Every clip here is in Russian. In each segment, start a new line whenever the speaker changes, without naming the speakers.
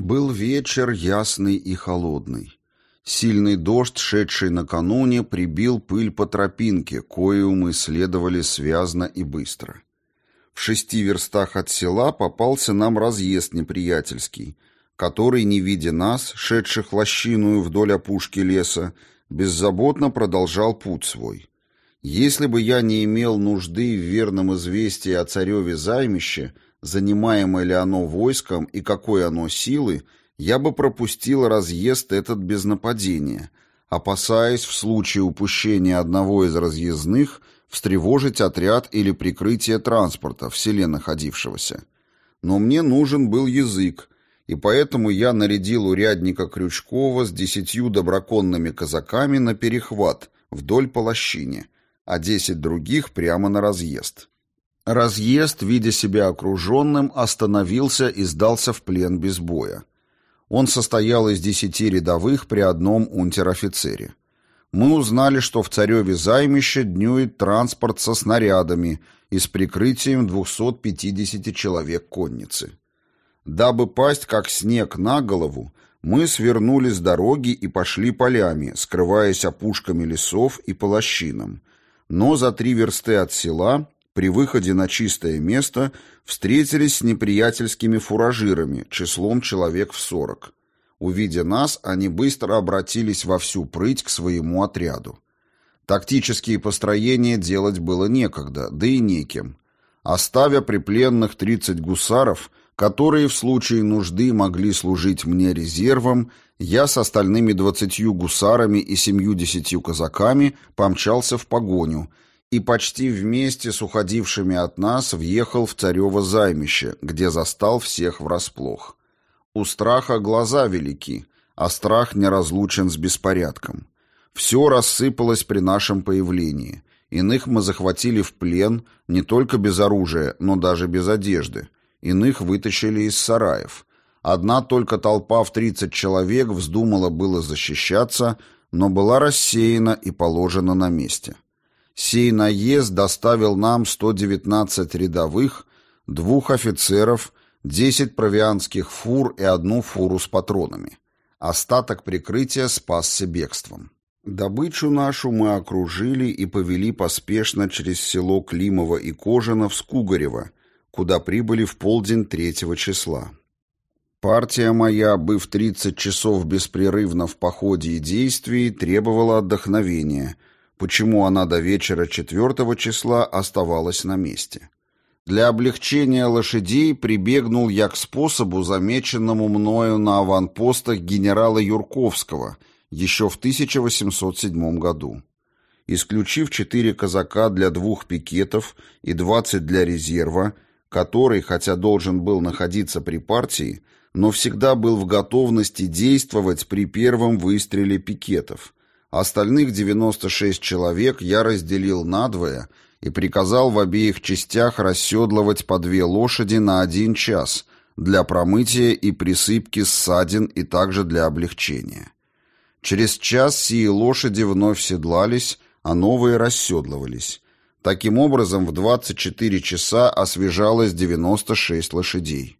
Был вечер ясный и холодный. Сильный дождь, шедший накануне, прибил пыль по тропинке, кою мы следовали связно и быстро. В шести верстах от села попался нам разъезд неприятельский, который, не видя нас, шедших лощиную вдоль опушки леса, беззаботно продолжал путь свой. Если бы я не имел нужды в верном известии о цареве займище, занимаемое ли оно войском и какой оно силы, я бы пропустил разъезд этот без нападения, опасаясь в случае упущения одного из разъездных встревожить отряд или прикрытие транспорта в селе находившегося. Но мне нужен был язык, и поэтому я нарядил урядника Крючкова с десятью доброконными казаками на перехват вдоль по лощине, а десять других прямо на разъезд. Разъезд, видя себя окруженным, остановился и сдался в плен без боя. Он состоял из десяти рядовых при одном унтер-офицере. Мы узнали, что в Цареве займище днюет транспорт со снарядами и с прикрытием 250 человек конницы. Дабы пасть как снег на голову, мы свернули с дороги и пошли полями, скрываясь опушками лесов и по лощинам. Но за три версты от села при выходе на чистое место встретились с неприятельскими фуражирами числом человек в сорок. Увидя нас, они быстро обратились во всю прыть к своему отряду. Тактические построения делать было некогда, да и неким. Оставя при пленных 30 гусаров, которые в случае нужды могли служить мне резервом, я с остальными двадцатью гусарами и семью-десятью казаками помчался в погоню и почти вместе с уходившими от нас въехал в царево займище, где застал всех врасплох. У страха глаза велики, а страх неразлучен с беспорядком. Все рассыпалось при нашем появлении. Иных мы захватили в плен, не только без оружия, но даже без одежды. Иных вытащили из сараев. Одна только толпа в тридцать человек вздумала было защищаться, но была рассеяна и положена на месте. Сей наезд доставил нам 119 рядовых, двух офицеров, 10 провианских фур и одну фуру с патронами. Остаток прикрытия спасся бегством. Добычу нашу мы окружили и повели поспешно через село Климово и Кожино в Скугарево, куда прибыли в полдень третьего числа. Партия моя, быв 30 часов беспрерывно в походе и действии, требовала отдохновения – почему она до вечера 4 числа оставалась на месте. Для облегчения лошадей прибегнул я к способу, замеченному мною на аванпостах генерала Юрковского еще в 1807 году. Исключив четыре казака для двух пикетов и 20 для резерва, который, хотя должен был находиться при партии, но всегда был в готовности действовать при первом выстреле пикетов – Остальных 96 человек я разделил надвое и приказал в обеих частях расседлывать по две лошади на один час для промытия и присыпки ссадин и также для облегчения. Через час сии лошади вновь седлались, а новые расседлывались. Таким образом, в 24 часа освежалось 96 лошадей.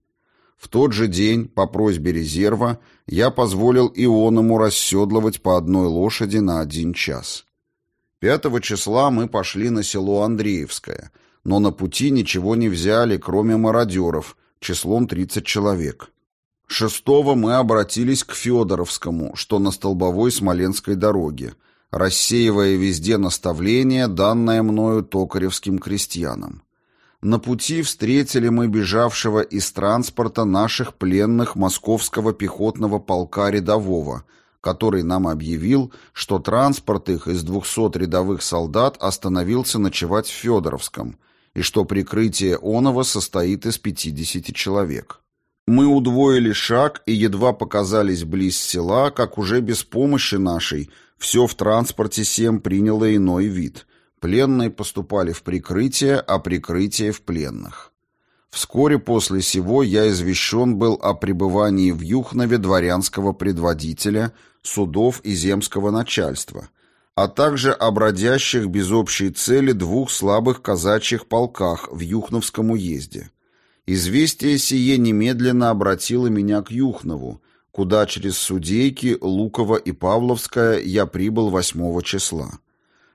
В тот же день, по просьбе резерва, я позволил Ионому расседлывать по одной лошади на один час. Пятого числа мы пошли на село Андреевское, но на пути ничего не взяли, кроме мародеров, числом 30 человек. Шестого мы обратились к Федоровскому, что на столбовой Смоленской дороге, рассеивая везде наставления, данное мною токаревским крестьянам. На пути встретили мы бежавшего из транспорта наших пленных московского пехотного полка рядового, который нам объявил, что транспорт их из двухсот рядовых солдат остановился ночевать в Федоровском, и что прикрытие Онова состоит из 50 человек. Мы удвоили шаг и едва показались близ села, как уже без помощи нашей все в транспорте всем приняло иной вид – Пленные поступали в прикрытие, а прикрытие в пленных. Вскоре после сего я извещен был о пребывании в Юхнове дворянского предводителя, судов и земского начальства, а также о бродящих без общей цели двух слабых казачьих полках в Юхновском уезде. Известие сие немедленно обратило меня к Юхнову, куда через Судейки, Луково и Павловское я прибыл 8 числа.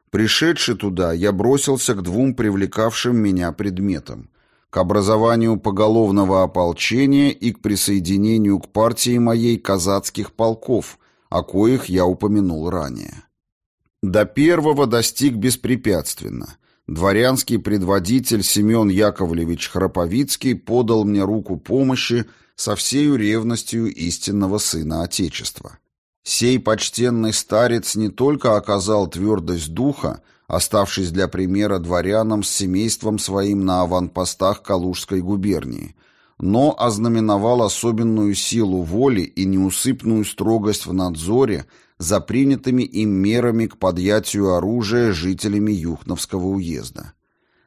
Пришедший туда, я бросился к двум привлекавшим меня предметам – к образованию поголовного ополчения и к присоединению к партии моей казацких полков, о коих я упомянул ранее. До первого достиг беспрепятственно. Дворянский предводитель Семен Яковлевич Храповицкий подал мне руку помощи со всею ревностью истинного сына Отечества. Сей почтенный старец не только оказал твердость духа, оставшись для примера дворянам с семейством своим на аванпостах Калужской губернии, но ознаменовал особенную силу воли и неусыпную строгость в надзоре за принятыми им мерами к подъятию оружия жителями Юхновского уезда.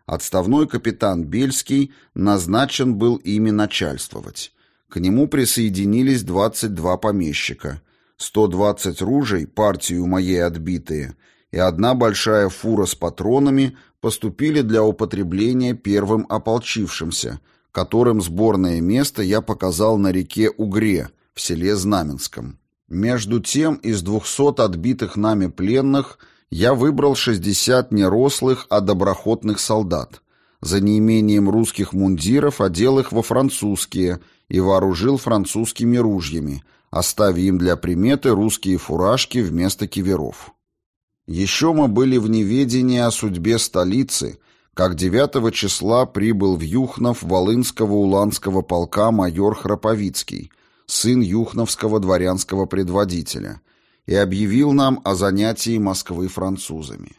Отставной капитан Бельский назначен был ими начальствовать. К нему присоединились 22 помещика, 120 ружей, партию моей отбитые, и одна большая фура с патронами поступили для употребления первым ополчившимся, которым сборное место я показал на реке Угре в селе Знаменском. Между тем, из 200 отбитых нами пленных я выбрал 60 нерослых, а доброхотных солдат. За неимением русских мундиров одел их во французские – и вооружил французскими ружьями, оставив им для приметы русские фуражки вместо киверов. Еще мы были в неведении о судьбе столицы, как 9 числа прибыл в Юхнов Волынского уланского полка майор Храповицкий, сын юхновского дворянского предводителя, и объявил нам о занятии Москвы французами.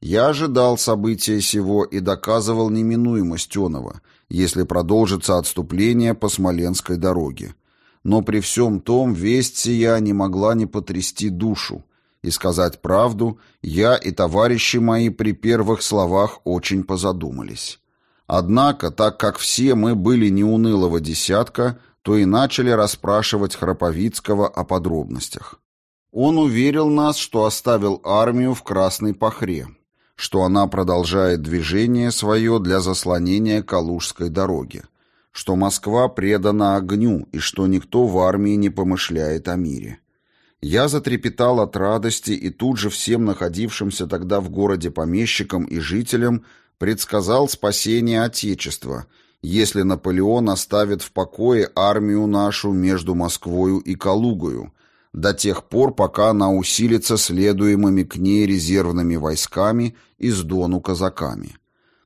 Я ожидал события сего и доказывал неминуемость оного, если продолжится отступление по Смоленской дороге. Но при всем том весть сия не могла не потрясти душу, и сказать правду, я и товарищи мои при первых словах очень позадумались. Однако, так как все мы были неунылого десятка, то и начали расспрашивать Храповицкого о подробностях. Он уверил нас, что оставил армию в Красной Пахре, что она продолжает движение свое для заслонения Калужской дороги, что Москва предана огню и что никто в армии не помышляет о мире. Я затрепетал от радости и тут же всем находившимся тогда в городе помещикам и жителям предсказал спасение Отечества, если Наполеон оставит в покое армию нашу между Москвою и Калугою, до тех пор, пока она усилится следуемыми к ней резервными войсками из Дону казаками.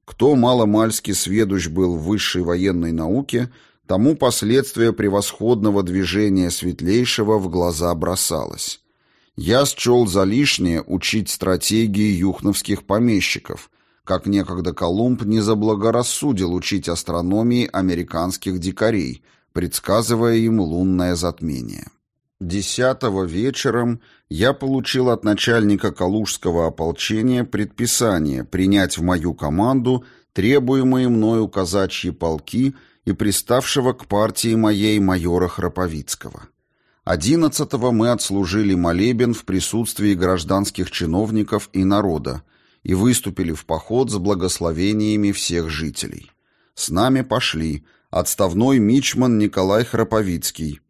Кто маломальски сведущ был в высшей военной науке, тому последствия превосходного движения светлейшего в глаза бросалось. Я счел за лишнее учить стратегии юхновских помещиков, как некогда Колумб не заблагорассудил учить астрономии американских дикарей, предсказывая им лунное затмение. Десятого вечером я получил от начальника Калужского ополчения предписание принять в мою команду требуемые мною казачьи полки и приставшего к партии моей майора Храповицкого. Одиннадцатого мы отслужили молебен в присутствии гражданских чиновников и народа и выступили в поход с благословениями всех жителей. С нами пошли отставной мичман Николай Храповицкий,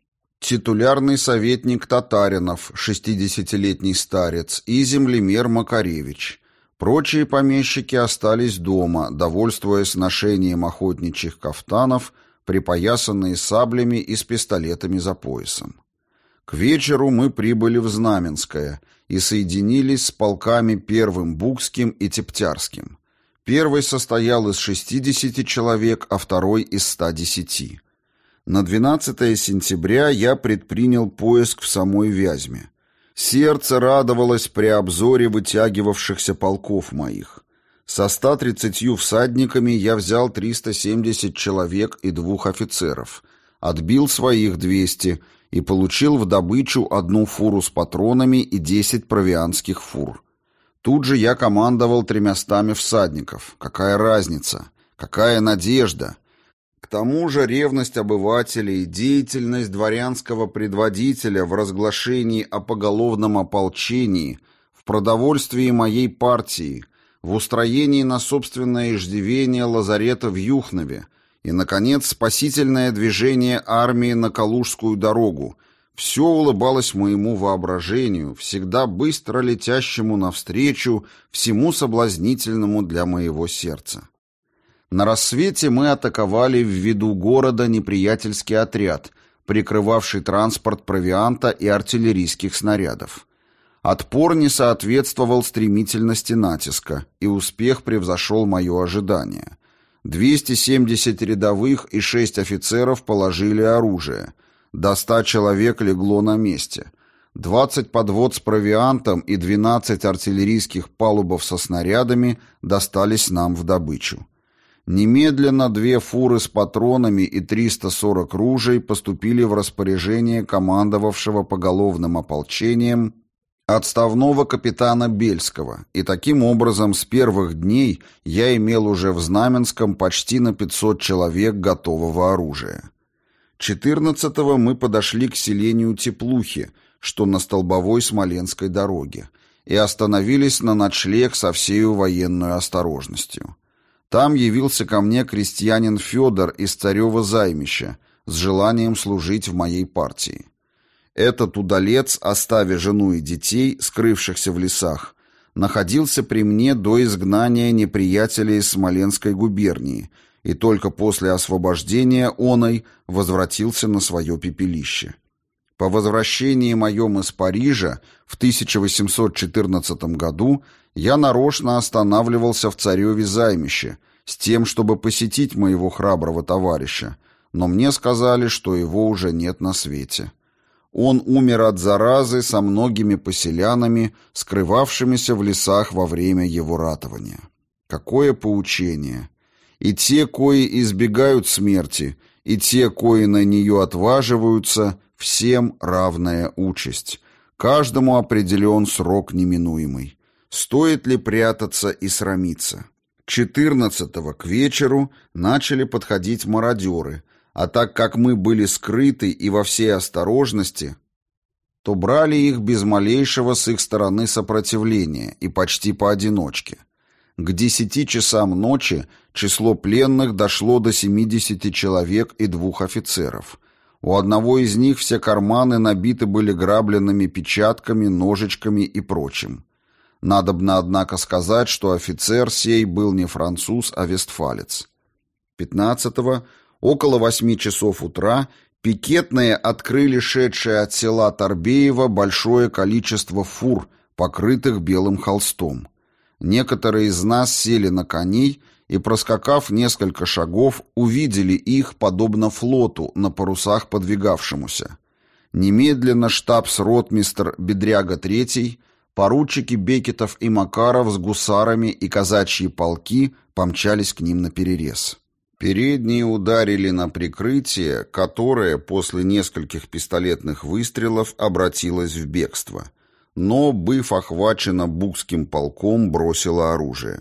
титулярный советник Татаринов, 60-летний старец, и землемер Макаревич. Прочие помещики остались дома, довольствуясь ношением охотничьих кафтанов, припоясанные саблями и с пистолетами за поясом. К вечеру мы прибыли в Знаменское и соединились с полками Первым Букским и Тептярским. Первый состоял из 60 человек, а второй из 110. На 12 сентября я предпринял поиск в самой Вязьме. Сердце радовалось при обзоре вытягивавшихся полков моих. Со 130 всадниками я взял 370 человек и двух офицеров, отбил своих 200 и получил в добычу одну фуру с патронами и 10 провианских фур. Тут же я командовал тремястами всадников. Какая разница? Какая надежда? К тому же ревность обывателей, деятельность дворянского предводителя в разглашении о поголовном ополчении, в продовольствии моей партии, в устроении на собственное иждивение лазарета в Юхнове И, наконец, спасительное движение армии на Калужскую дорогу. Все улыбалось моему воображению, всегда быстро летящему навстречу всему соблазнительному для моего сердца. На рассвете мы атаковали в виду города неприятельский отряд, прикрывавший транспорт провианта и артиллерийских снарядов. Отпор не соответствовал стремительности натиска, и успех превзошел мое ожидание. 270 рядовых и 6 офицеров положили оружие. До 100 человек легло на месте. 20 подвод с провиантом и 12 артиллерийских палубов со снарядами достались нам в добычу. Немедленно две фуры с патронами и 340 ружей поступили в распоряжение командовавшего поголовным ополчением отставного капитана Бельского, и таким образом с первых дней я имел уже в Знаменском почти на 500 человек готового оружия. 14-го мы подошли к селению Теплухи, что на Столбовой Смоленской дороге, и остановились на ночлег со всею военной осторожностью. Там явился ко мне крестьянин Федор из Царева займища с желанием служить в моей партии. Этот удалец, оставив жену и детей, скрывшихся в лесах, находился при мне до изгнания неприятелей из Смоленской губернии и только после освобождения оной возвратился на свое пепелище. По возвращении моем из Парижа в 1814 году я нарочно останавливался в Цареве займище с тем, чтобы посетить моего храброго товарища, но мне сказали, что его уже нет на свете. Он умер от заразы со многими поселянами, скрывавшимися в лесах во время его ратования. Какое поучение! И те, кои избегают смерти, и те, кои на нее отваживаются, всем равная участь. Каждому определен срок неминуемый. Стоит ли прятаться и срамиться? Четырнадцатого к вечеру начали подходить мародеры – а так как мы были скрыты и во всей осторожности, то брали их без малейшего с их стороны сопротивления и почти поодиночке. К десяти часам ночи число пленных дошло до 70 человек и двух офицеров. У одного из них все карманы набиты были грабленными печатками, ножичками и прочим. Надобно, однако, сказать, что офицер сей был не француз, а вестфалец. 15-го Около восьми часов утра пикетные открыли шедшее от села Торбеево большое количество фур, покрытых белым холстом. Некоторые из нас сели на коней и, проскакав несколько шагов, увидели их, подобно флоту, на парусах подвигавшемуся. Немедленно штабс-ротмистр Бедряга III, поручики Бекетов и Макаров с гусарами и казачьи полки помчались к ним на перерез. Передние ударили на прикрытие, которое после нескольких пистолетных выстрелов обратилось в бегство. Но, быв охвачено Букским полком, бросило оружие.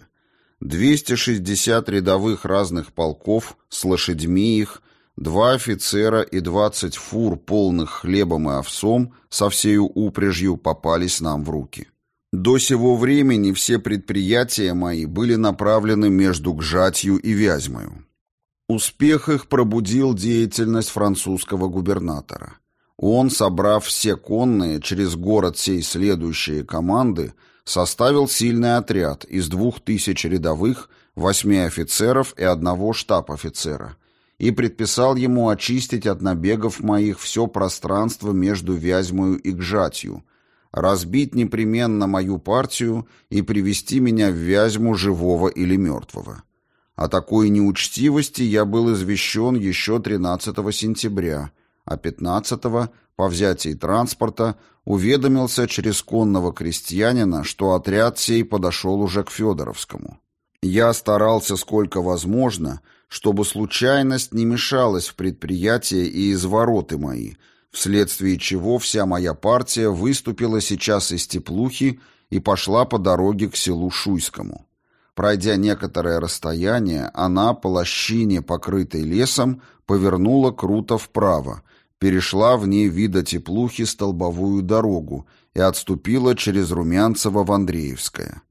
260 рядовых разных полков с лошадьми их, два офицера и 20 фур, полных хлебом и овсом, со всею упряжью попались нам в руки. До сего времени все предприятия мои были направлены между Гжатью и Вязьмою. Успех их пробудил деятельность французского губернатора. Он, собрав все конные через город сей следующие команды, составил сильный отряд из двух тысяч рядовых, восьми офицеров и одного штаб-офицера и предписал ему очистить от набегов моих все пространство между Вязьмою и Гжатью, разбить непременно мою партию и привести меня в Вязьму живого или мертвого. О такой неучтивости я был извещен еще 13 сентября, а 15 по взятии транспорта уведомился через конного крестьянина, что отряд сей подошел уже к Федоровскому. Я старался сколько возможно, чтобы случайность не мешалась в предприятия и извороты мои, вследствие чего вся моя партия выступила сейчас из Теплухи и пошла по дороге к селу Шуйскому. Пройдя некоторое расстояние, она по лощине, покрытой лесом, повернула круто вправо, перешла в ней вида теплухи столбовую дорогу и отступила через Румянцево в Андреевское.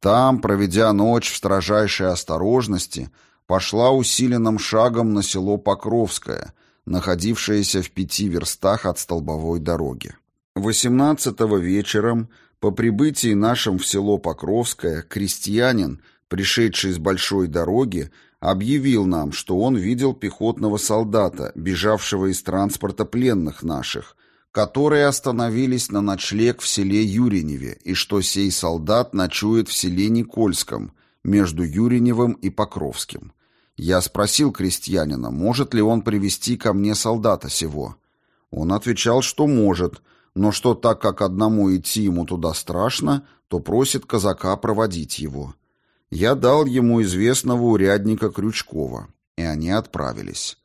Там, проведя ночь в строжайшей осторожности, пошла усиленным шагом на село Покровское, находившееся в пяти верстах от столбовой дороги. 18-го вечером по прибытии нашим в село Покровское крестьянин, пришедший с большой дороги, объявил нам, что он видел пехотного солдата, бежавшего из транспорта пленных наших, которые остановились на ночлег в селе Юриневе, и что сей солдат ночует в селе Никольском, между Юриневым и Покровским. Я спросил крестьянина, может ли он привести ко мне солдата сего. Он отвечал, что может, но что так как одному идти ему туда страшно, то просит казака проводить его. Я дал ему известного урядника Крючкова, и они отправились.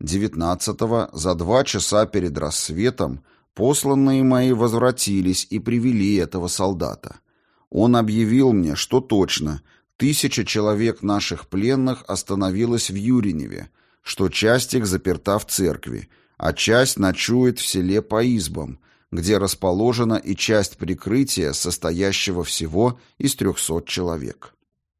Девятнадцатого, за два часа перед рассветом, посланные мои возвратились и привели этого солдата. Он объявил мне, что точно, тысяча человек наших пленных остановилась в Юриневе, что часть их заперта в церкви, а часть ночует в селе по избам, где расположена и часть прикрытия, состоящего всего из трехсот человек.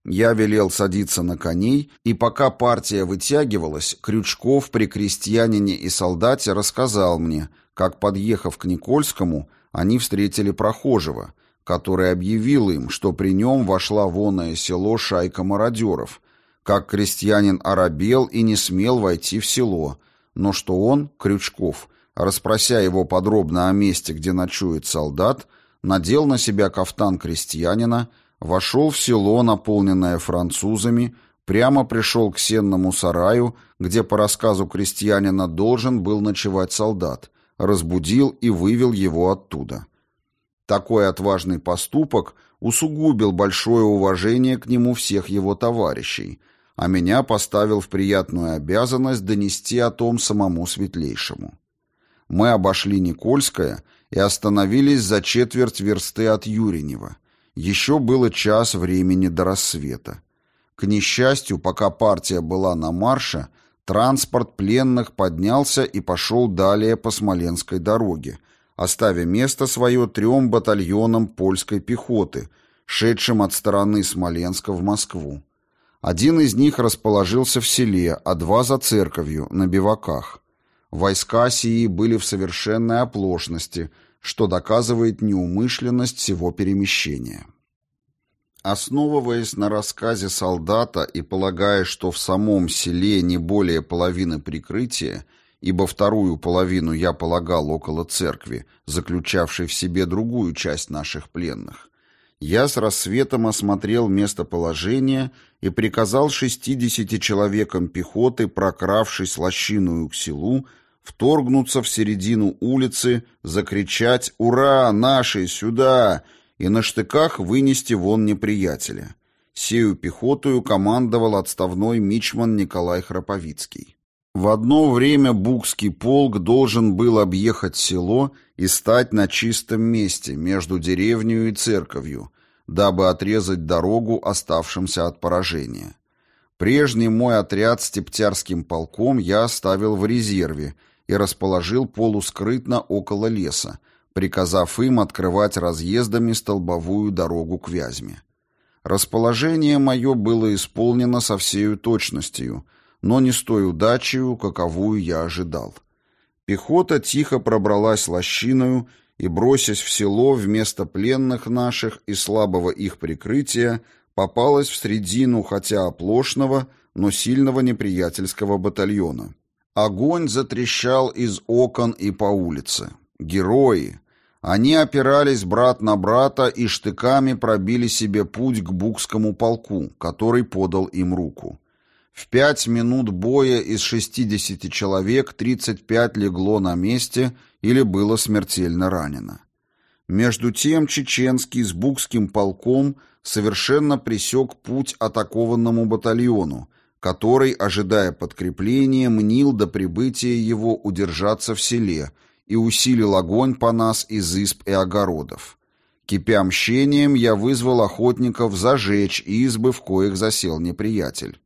Я велел садиться на коней, и пока партия вытягивалась, Крючков при крестьянине и солдате рассказал мне, как, подъехав к Никольскому, они встретили прохожего, который объявил им, что при нем вошла воное село шайка мародеров, как крестьянин оробел и не смел войти в село, но что он, Крючков, расспрося его подробно о месте, где ночует солдат, надел на себя кафтан крестьянина, Вошел в село, наполненное французами, прямо пришел к сенному сараю, где, по рассказу крестьянина, должен был ночевать солдат, разбудил и вывел его оттуда. Такой отважный поступок усугубил большое уважение к нему всех его товарищей, а меня поставил в приятную обязанность донести о том самому светлейшему. Мы обошли Никольское и остановились за четверть версты от Юринева. Еще было час времени до рассвета. К несчастью, пока партия была на марше, транспорт пленных поднялся и пошел далее по Смоленской дороге, оставя место свое трем батальонам польской пехоты, шедшим от стороны Смоленска в Москву. Один из них расположился в селе, а два за церковью, на биваках. Войска сии были в совершенной оплошности – что доказывает неумышленность всего перемещения. Основываясь на рассказе солдата и полагая, что в самом селе не более половины прикрытия, ибо вторую половину я полагал около церкви, заключавшей в себе другую часть наших пленных, я с рассветом осмотрел местоположение и приказал шестидесяти человекам пехоты, прокравшись лощиную к селу, вторгнуться в середину улицы, закричать «Ура! Наши! Сюда!» и на штыках вынести вон неприятеля. Сею пехотою командовал отставной мичман Николай Храповицкий. В одно время Букский полк должен был объехать село и стать на чистом месте между деревней и церковью, дабы отрезать дорогу оставшимся от поражения. Прежний мой отряд с Тептярским полком я оставил в резерве и расположил полускрытно около леса, приказав им открывать разъездами столбовую дорогу к Вязьме. Расположение мое было исполнено со всею точностью, но не с той удачей, каковую я ожидал. Пехота тихо пробралась лощиною и, бросясь в село вместо пленных наших и слабого их прикрытия, попалась в средину хотя оплошного, но сильного неприятельского батальона. Огонь затрещал из окон и по улице. Герои. Они опирались брат на брата и штыками пробили себе путь к Букскому полку, который подал им руку. В пять минут боя из 60 человек 35 легло на месте или было смертельно ранено. Между тем Чеченский с Букским полком совершенно пресек путь атакованному батальону, который, ожидая подкрепления, мнил до прибытия его удержаться в селе и усилил огонь по нас из изб и огородов. Кипя мщением, я вызвал охотников зажечь избы, в коих засел неприятель.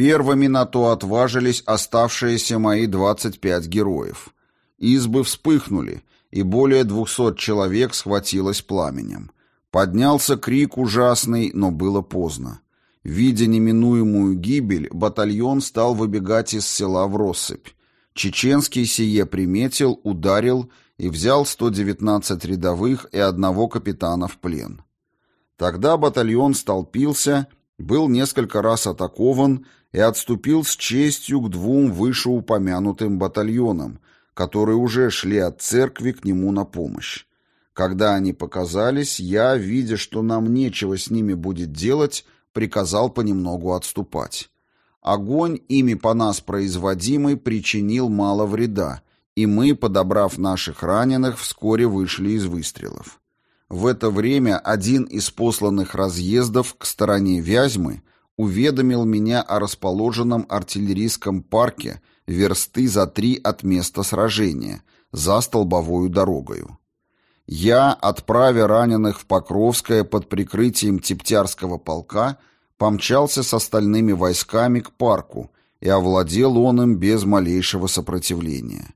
Первыми на то отважились оставшиеся мои двадцать пять героев. Избы вспыхнули, и более двухсот человек схватилось пламенем. Поднялся крик ужасный, но было поздно. Видя неминуемую гибель, батальон стал выбегать из села в россыпь. Чеченский сие приметил, ударил и взял 119 рядовых и одного капитана в плен. Тогда батальон столпился, был несколько раз атакован и отступил с честью к двум вышеупомянутым батальонам, которые уже шли от церкви к нему на помощь. Когда они показались, я, видя, что нам нечего с ними будет делать, приказал понемногу отступать. Огонь, ими по нас производимый, причинил мало вреда, и мы, подобрав наших раненых, вскоре вышли из выстрелов. В это время один из посланных разъездов к стороне Вязьмы уведомил меня о расположенном артиллерийском парке версты за три от места сражения, за столбовую дорогою. Я, отправя раненых в Покровское под прикрытием Тептярского полка, помчался с остальными войсками к парку, и овладел он им без малейшего сопротивления.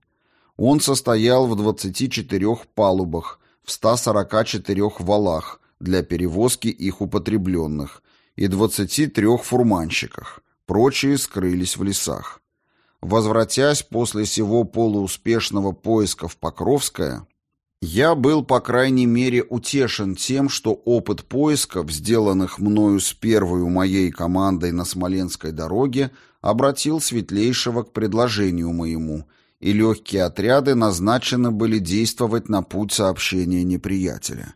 Он состоял в 24 палубах, в 144 валах для перевозки их употребленных и 23 фурманщиках, прочие скрылись в лесах. Возвратясь после сего полууспешного поиска в Покровское, я был, по крайней мере, утешен тем, что опыт поисков, сделанных мною с первой моей командой на Смоленской дороге, обратил Светлейшего к предложению моему, и легкие отряды назначены были действовать на путь сообщения неприятеля.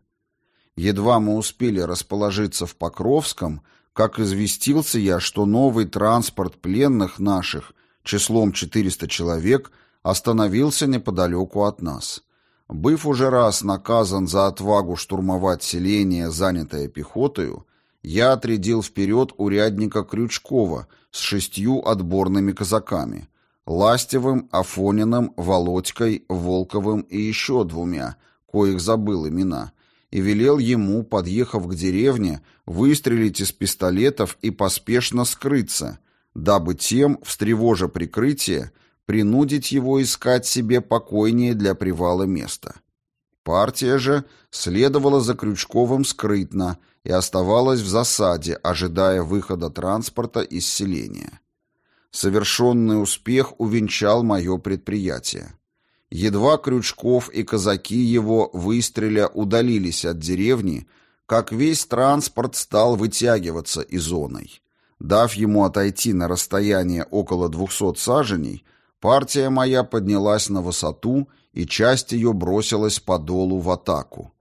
Едва мы успели расположиться в Покровском, как известился я, что новый транспорт пленных наших числом 400 человек остановился неподалеку от нас. Быв уже раз наказан за отвагу штурмовать селение, занятое пехотою, я отрядил вперед урядника Крючкова с шестью отборными казаками — Ластевым, Афониным, Володькой, Волковым и еще двумя, коих забыл имена, и велел ему, подъехав к деревне, выстрелить из пистолетов и поспешно скрыться, дабы тем, встревожа прикрытие, принудить его искать себе покойнее для привала места. Партия же следовала за Крючковым скрытно и оставалась в засаде, ожидая выхода транспорта из селения. Совершенный успех увенчал мое предприятие. Едва Крючков и казаки его выстреля удалились от деревни, как весь транспорт стал вытягиваться из зоной. Дав ему отойти на расстояние около двухсот саженей, партия моя поднялась на высоту, и часть ее бросилась по долу в атаку.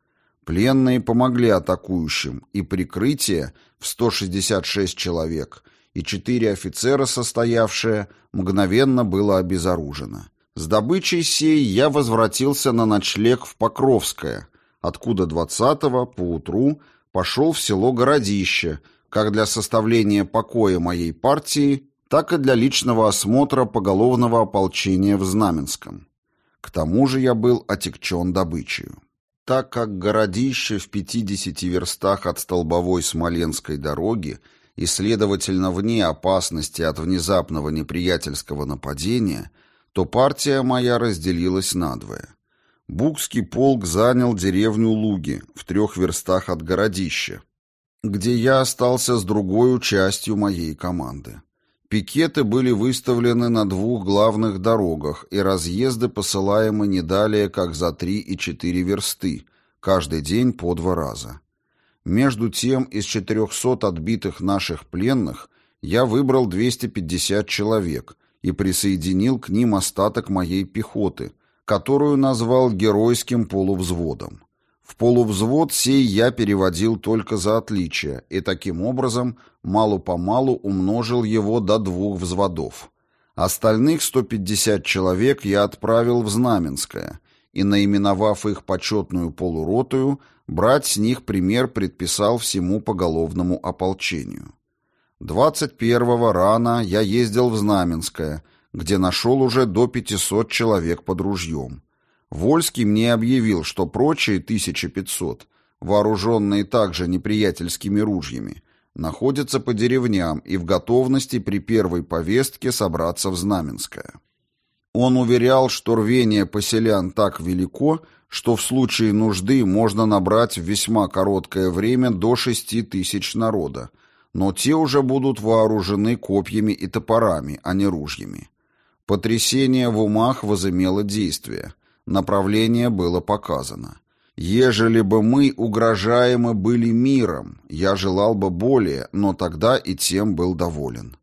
Пленные помогли атакующим, и прикрытие в 166 человек и четыре офицера, состоявшие, мгновенно было обезоружено. С добычей сей я возвратился на ночлег в Покровское, откуда 20-го поутру пошел в село Городище, как для составления покоя моей партии, так и для личного осмотра поголовного ополчения в Знаменском. К тому же я был отягчен добычей. Так как городище в 50 верстах от столбовой Смоленской дороги и, следовательно, вне опасности от внезапного неприятельского нападения, то партия моя разделилась надвое. Букский полк занял деревню Луги в трех верстах от городища, где я остался с другой частью моей команды. Пикеты были выставлены на двух главных дорогах, и разъезды посылаемы не далее, как за три и четыре версты, каждый день по два раза. Между тем, из 400 отбитых наших пленных я выбрал 250 человек и присоединил к ним остаток моей пехоты, которую назвал геройским полувзводом. В полувзвод сей я переводил только за отличие, и таким образом малу-помалу умножил его до двух взводов. Остальных 150 человек я отправил в Знаменское, и, наименовав их почетную полуротую, брать с них пример предписал всему поголовному ополчению. 21-го рано я ездил в Знаменское, где нашел уже до 500 человек под ружьем. Вольский мне объявил, что прочие 1500, вооруженные также неприятельскими ружьями, находятся по деревням и в готовности при первой повестке собраться в Знаменское. Он уверял, что рвение поселян так велико, что в случае нужды можно набрать в весьма короткое время до 6 тысяч народа, но те уже будут вооружены копьями и топорами, а не ружьями. Потрясение в умах возымело действие, направление было показано. Ежели бы мы угрожаемы были миром, я желал бы более, но тогда и тем был доволен.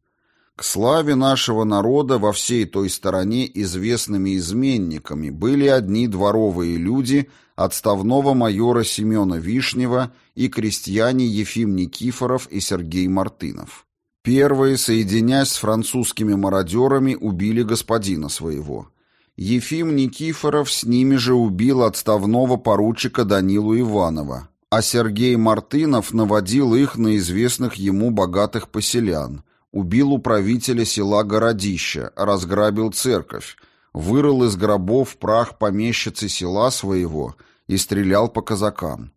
К славе нашего народа во всей той стороне известными изменниками были одни дворовые люди отставного майора Семена Вишнева и крестьяне Ефим Никифоров и Сергей Мартынов. Первые, соединяясь с французскими мародерами, убили господина своего. Ефим Никифоров с ними же убил отставного поручика Данилу Иванова, а Сергей Мартынов наводил их на известных ему богатых поселян, убил управителя села Городища, разграбил церковь, вырыл из гробов прах помещицы села своего и стрелял по казакам.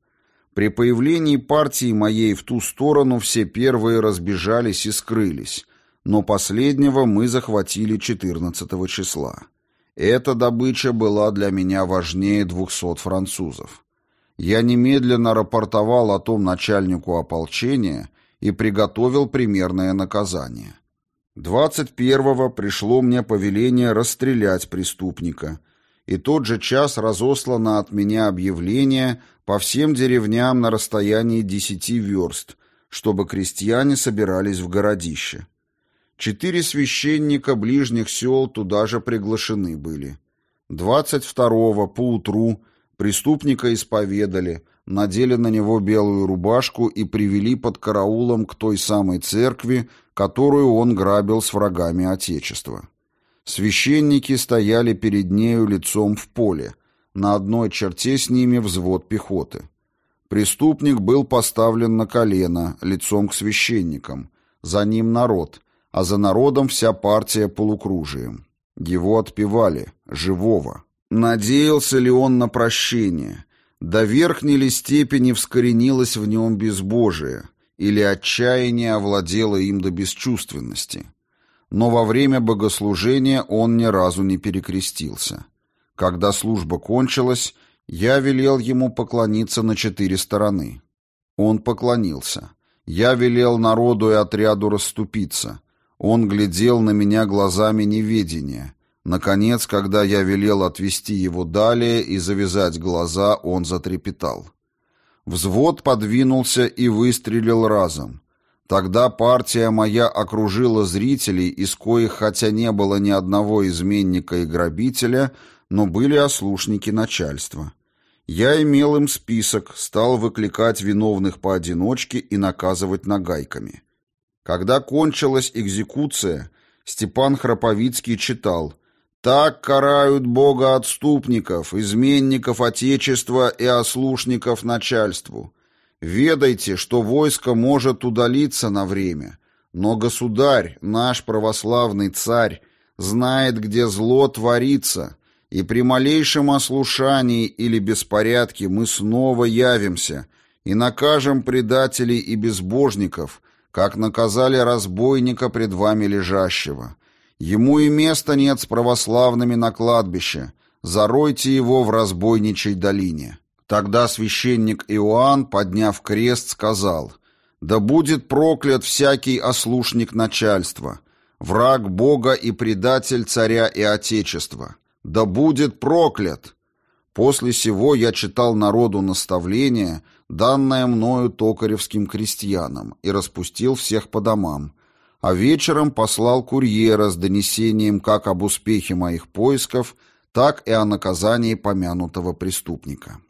При появлении партии моей в ту сторону все первые разбежались и скрылись, но последнего мы захватили 14 числа. Эта добыча была для меня важнее двухсот французов. Я немедленно рапортовал о том начальнику ополчения и приготовил примерное наказание. 21-го пришло мне повеление расстрелять преступника, и тот же час разослано от меня объявление по всем деревням на расстоянии десяти верст, чтобы крестьяне собирались в городище. Четыре священника ближних сел туда же приглашены были. Двадцать второго поутру преступника исповедали, надели на него белую рубашку и привели под караулом к той самой церкви, которую он грабил с врагами Отечества. Священники стояли перед нею лицом в поле, на одной черте с ними взвод пехоты. Преступник был поставлен на колено, лицом к священникам, за ним народ, а за народом вся партия полукружием. Его отпевали, живого. Надеялся ли он на прощение? До верхней ли степени вскоренилось в нем безбожие, или отчаяние овладело им до бесчувственности? Но во время богослужения он ни разу не перекрестился. Когда служба кончилась, я велел ему поклониться на четыре стороны. Он поклонился. Я велел народу и отряду расступиться. Он глядел на меня глазами неведения. Наконец, когда я велел отвести его далее и завязать глаза, он затрепетал. Взвод подвинулся и выстрелил разом. Тогда партия моя окружила зрителей, из коих, хотя не было ни одного изменника и грабителя, но были ослушники начальства. Я имел им список, стал выкликать виновных поодиночке и наказывать нагайками. Когда кончилась экзекуция, Степан Храповицкий читал «Так карают Бога отступников, изменников Отечества и ослушников начальству. Ведайте, что войско может удалиться на время, но государь, наш православный царь, знает, где зло творится, и при малейшем ослушании или беспорядке мы снова явимся и накажем предателей и безбожников, как наказали разбойника пред вами лежащего. Ему и места нет с православными на кладбище, заройте его в разбойничей долине». Тогда священник Иоанн, подняв крест, сказал, «Да будет проклят всякий ослушник начальства, враг Бога и предатель царя и отечества. Да будет проклят!» После сего я читал народу наставление, данное мною токаревским крестьянам, и распустил всех по домам, а вечером послал курьера с донесением как об успехе моих поисков, так и о наказании помянутого преступника.